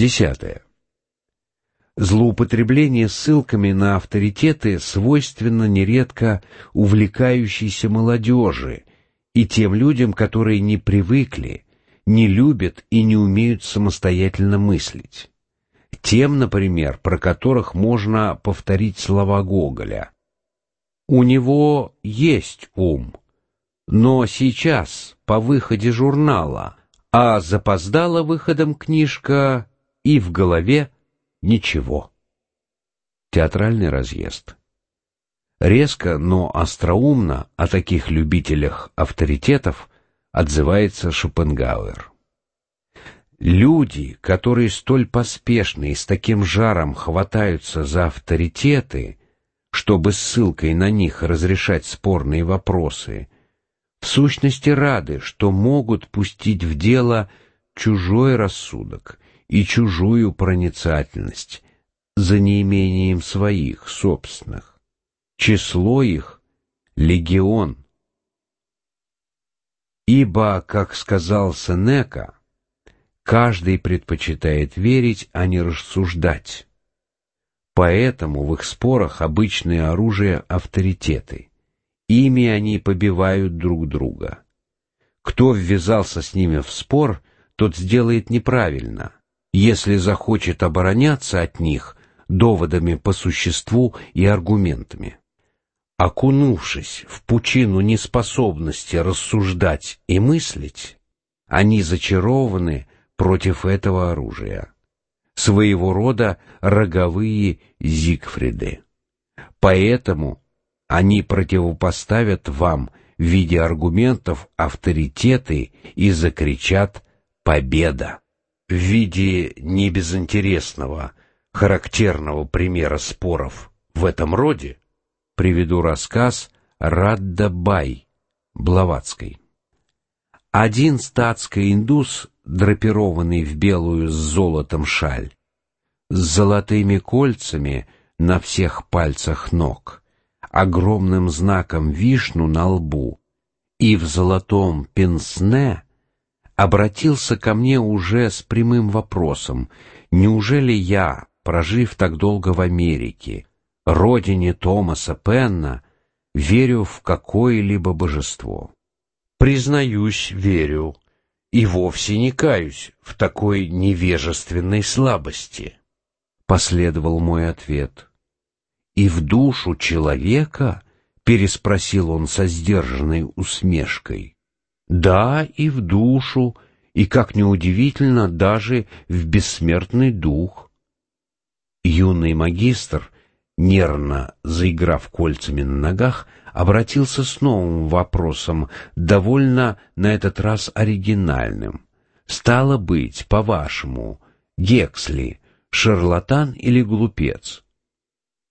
Десятое. Злоупотребление ссылками на авторитеты свойственно нередко увлекающейся молодежи и тем людям, которые не привыкли, не любят и не умеют самостоятельно мыслить. Тем, например, про которых можно повторить слова Гоголя. У него есть ум, но сейчас, по выходе журнала, а запоздала выходом книжка, и в голове ничего. Театральный разъезд. Резко, но остроумно о таких любителях авторитетов отзывается Шопенгауэр. Люди, которые столь поспешно и с таким жаром хватаются за авторитеты, чтобы ссылкой на них разрешать спорные вопросы, в сущности рады, что могут пустить в дело чужой рассудок и чужую проницательность за неимением своих собственных. Число их — легион. Ибо, как сказал Сенека, каждый предпочитает верить, а не рассуждать. Поэтому в их спорах обычное оружие — авторитеты. Ими они побивают друг друга. Кто ввязался с ними в спор, тот сделает неправильно, если захочет обороняться от них доводами по существу и аргументами. Окунувшись в пучину неспособности рассуждать и мыслить, они зачарованы против этого оружия своего рода роговые Зигфриды. Поэтому они противопоставят вам в виде аргументов авторитеты и закричат «Победа!» в виде небезынтересного, характерного примера споров в этом роде приведу рассказ Раддабай Блаватской. Один статский индус драпированный в белую с золотом шаль, с золотыми кольцами на всех пальцах ног, огромным знаком вишну на лбу и в золотом пенсне, обратился ко мне уже с прямым вопросом, неужели я, прожив так долго в Америке, родине Томаса Пенна, верю в какое-либо божество? Признаюсь, верю, и вовсе не каюсь в такой невежественной слабости. Последовал мой ответ. И в душу человека, переспросил он со сдержанной усмешкой. Да, и в душу, и, как неудивительно, даже в бессмертный дух. Юный магистр, нервно заиграв кольцами на ногах, обратился с новым вопросом, довольно на этот раз оригинальным. «Стало быть, по-вашему, Гексли — шарлатан или глупец?»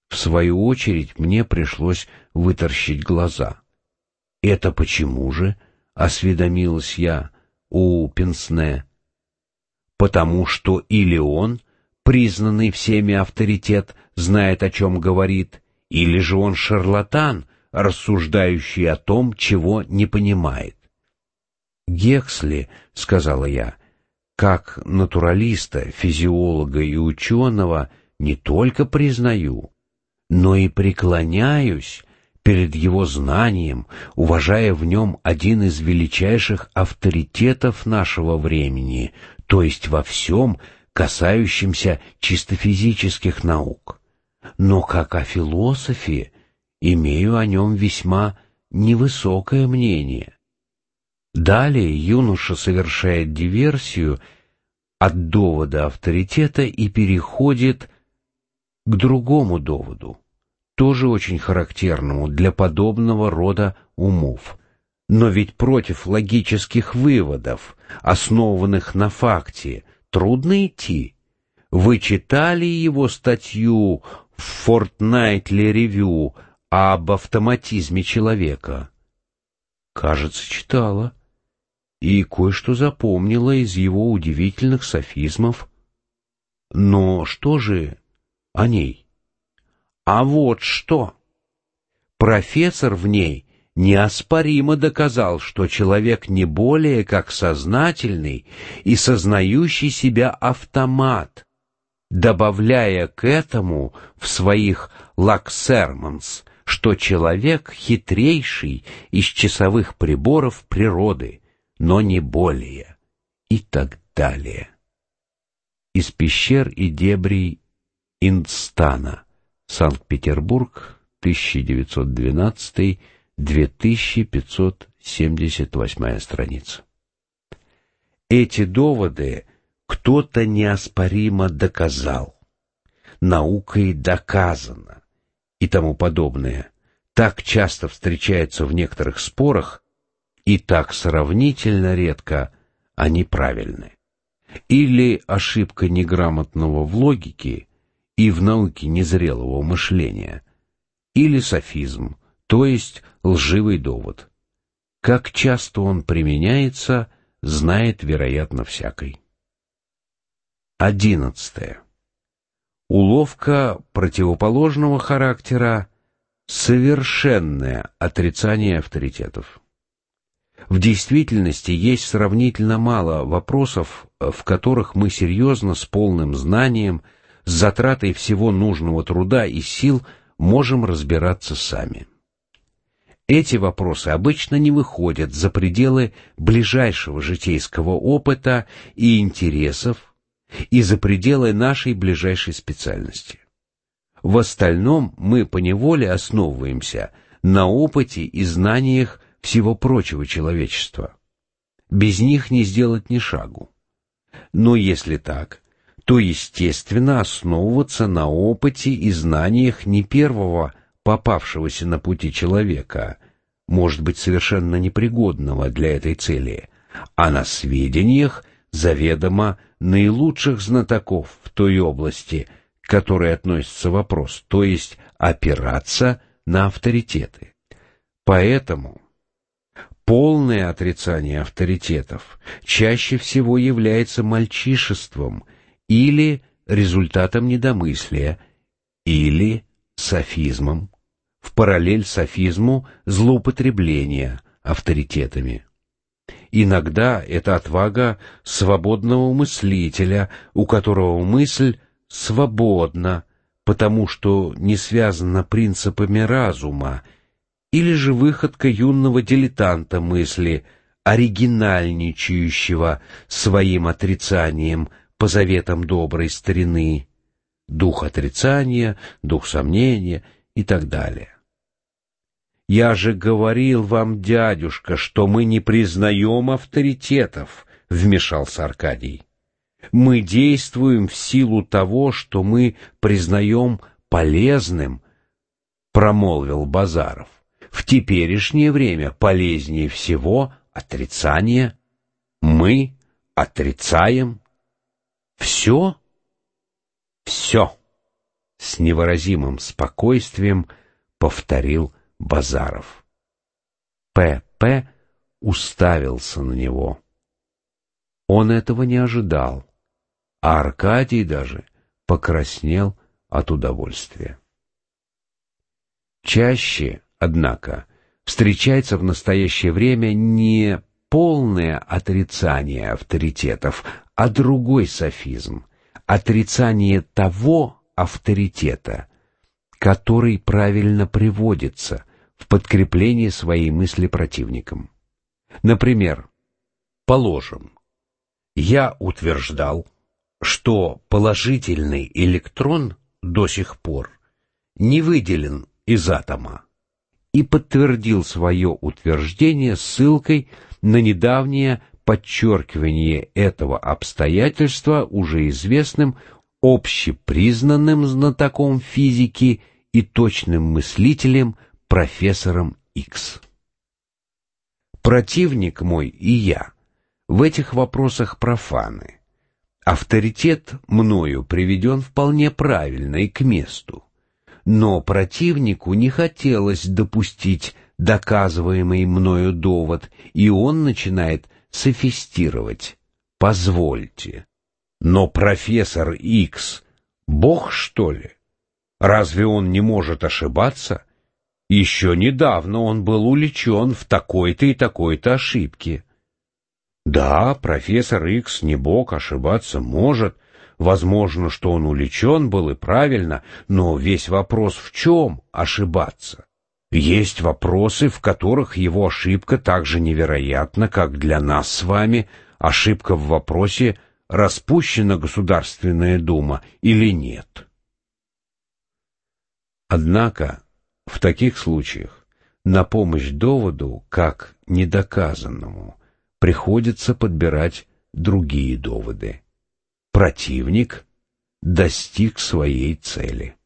В свою очередь мне пришлось выторщить глаза. «Это почему же?» — осведомилась я у Пенсне. «Потому что или он, признанный всеми авторитет, знает, о чем говорит, или же он шарлатан, рассуждающий о том, чего не понимает. Гексли, — сказала я, — как натуралиста, физиолога и ученого не только признаю, но и преклоняюсь перед его знанием, уважая в нем один из величайших авторитетов нашего времени, то есть во всем, касающемся чисто физических наук. Но как о философе имею о нем весьма невысокое мнение. Далее юноша совершает диверсию от довода авторитета и переходит к другому доводу, тоже очень характерному для подобного рода умов. Но ведь против логических выводов, основанных на факте, трудно идти. Вы читали его статью в Fortnightly Review об автоматизме человека. Кажется, читала. И кое-что запомнила из его удивительных софизмов. Но что же о ней? А вот что! Профессор в ней неоспоримо доказал, что человек не более как сознательный и сознающий себя автомат, добавляя к этому в своих «лаксерманс», что человек хитрейший из часовых приборов природы, но не более, и так далее. Из пещер и дебрей Индстана, Санкт-Петербург, 1912 2578 страница. Эти доводы кто-то неоспоримо доказал. Наукой доказано и тому подобное. Так часто встречается в некоторых спорах, и так сравнительно редко они правильны. Или ошибка неграмотного в логике и в науке незрелого мышления, или софизм, то есть лживый довод. Как часто он применяется, знает, вероятно, всякий. Одиннадцатое. Уловка противоположного характера — совершенное отрицание авторитетов. В действительности есть сравнительно мало вопросов, в которых мы серьезно, с полным знанием, с затратой всего нужного труда и сил можем разбираться сами. Эти вопросы обычно не выходят за пределы ближайшего житейского опыта и интересов и за пределы нашей ближайшей специальности. В остальном мы поневоле основываемся на опыте и знаниях всего прочего человечества. Без них не сделать ни шагу. Но если так, то естественно основываться на опыте и знаниях не первого попавшегося на пути человека, может быть совершенно непригодного для этой цели, а на сведениях заведомо наилучших знатоков в той области, к которой относится вопрос, то есть опираться на авторитеты. Поэтому полное отрицание авторитетов чаще всего является мальчишеством или результатом недомыслия, или софизмом, в параллель софизму злоупотребления авторитетами. Иногда это отвага свободного мыслителя, у которого мысль свободна, потому что не связана принципами разума, или же выходка юного дилетанта мысли, оригинальничающего своим отрицанием по заветам доброй старины, дух отрицания, дух сомнения и так далее. «Я же говорил вам, дядюшка, что мы не признаем авторитетов», — вмешался Аркадий. «Мы действуем в силу того, что мы признаем полезным», — промолвил Базаров. «В теперешнее время полезнее всего отрицание. Мы отрицаем все, все». С невыразимым спокойствием повторил Базаров. П.П. уставился на него. Он этого не ожидал, а Аркадий даже покраснел от удовольствия. Чаще, однако, встречается в настоящее время не полное отрицание авторитетов, а другой софизм — отрицание того авторитета, который правильно приводится, в подкрепление своей мысли противникам. Например, положим, я утверждал, что положительный электрон до сих пор не выделен из атома и подтвердил свое утверждение ссылкой на недавнее подчеркивание этого обстоятельства уже известным общепризнанным знатоком физики и точным мыслителем профессором Икс. Противник мой и я в этих вопросах профаны. Авторитет мною приведен вполне правильно и к месту. Но противнику не хотелось допустить доказываемый мною довод, и он начинает софистировать. Позвольте. Но профессор Икс — бог, что ли? Разве он не может ошибаться? Еще недавно он был уличен в такой-то и такой-то ошибке. Да, профессор Икс не бог, ошибаться может. Возможно, что он уличен был и правильно, но весь вопрос в чем ошибаться? Есть вопросы, в которых его ошибка так же невероятна, как для нас с вами ошибка в вопросе, распущена Государственная Дума или нет. Однако в таких случаях на помощь доводу, как недоказанному, приходится подбирать другие доводы. Противник достиг своей цели.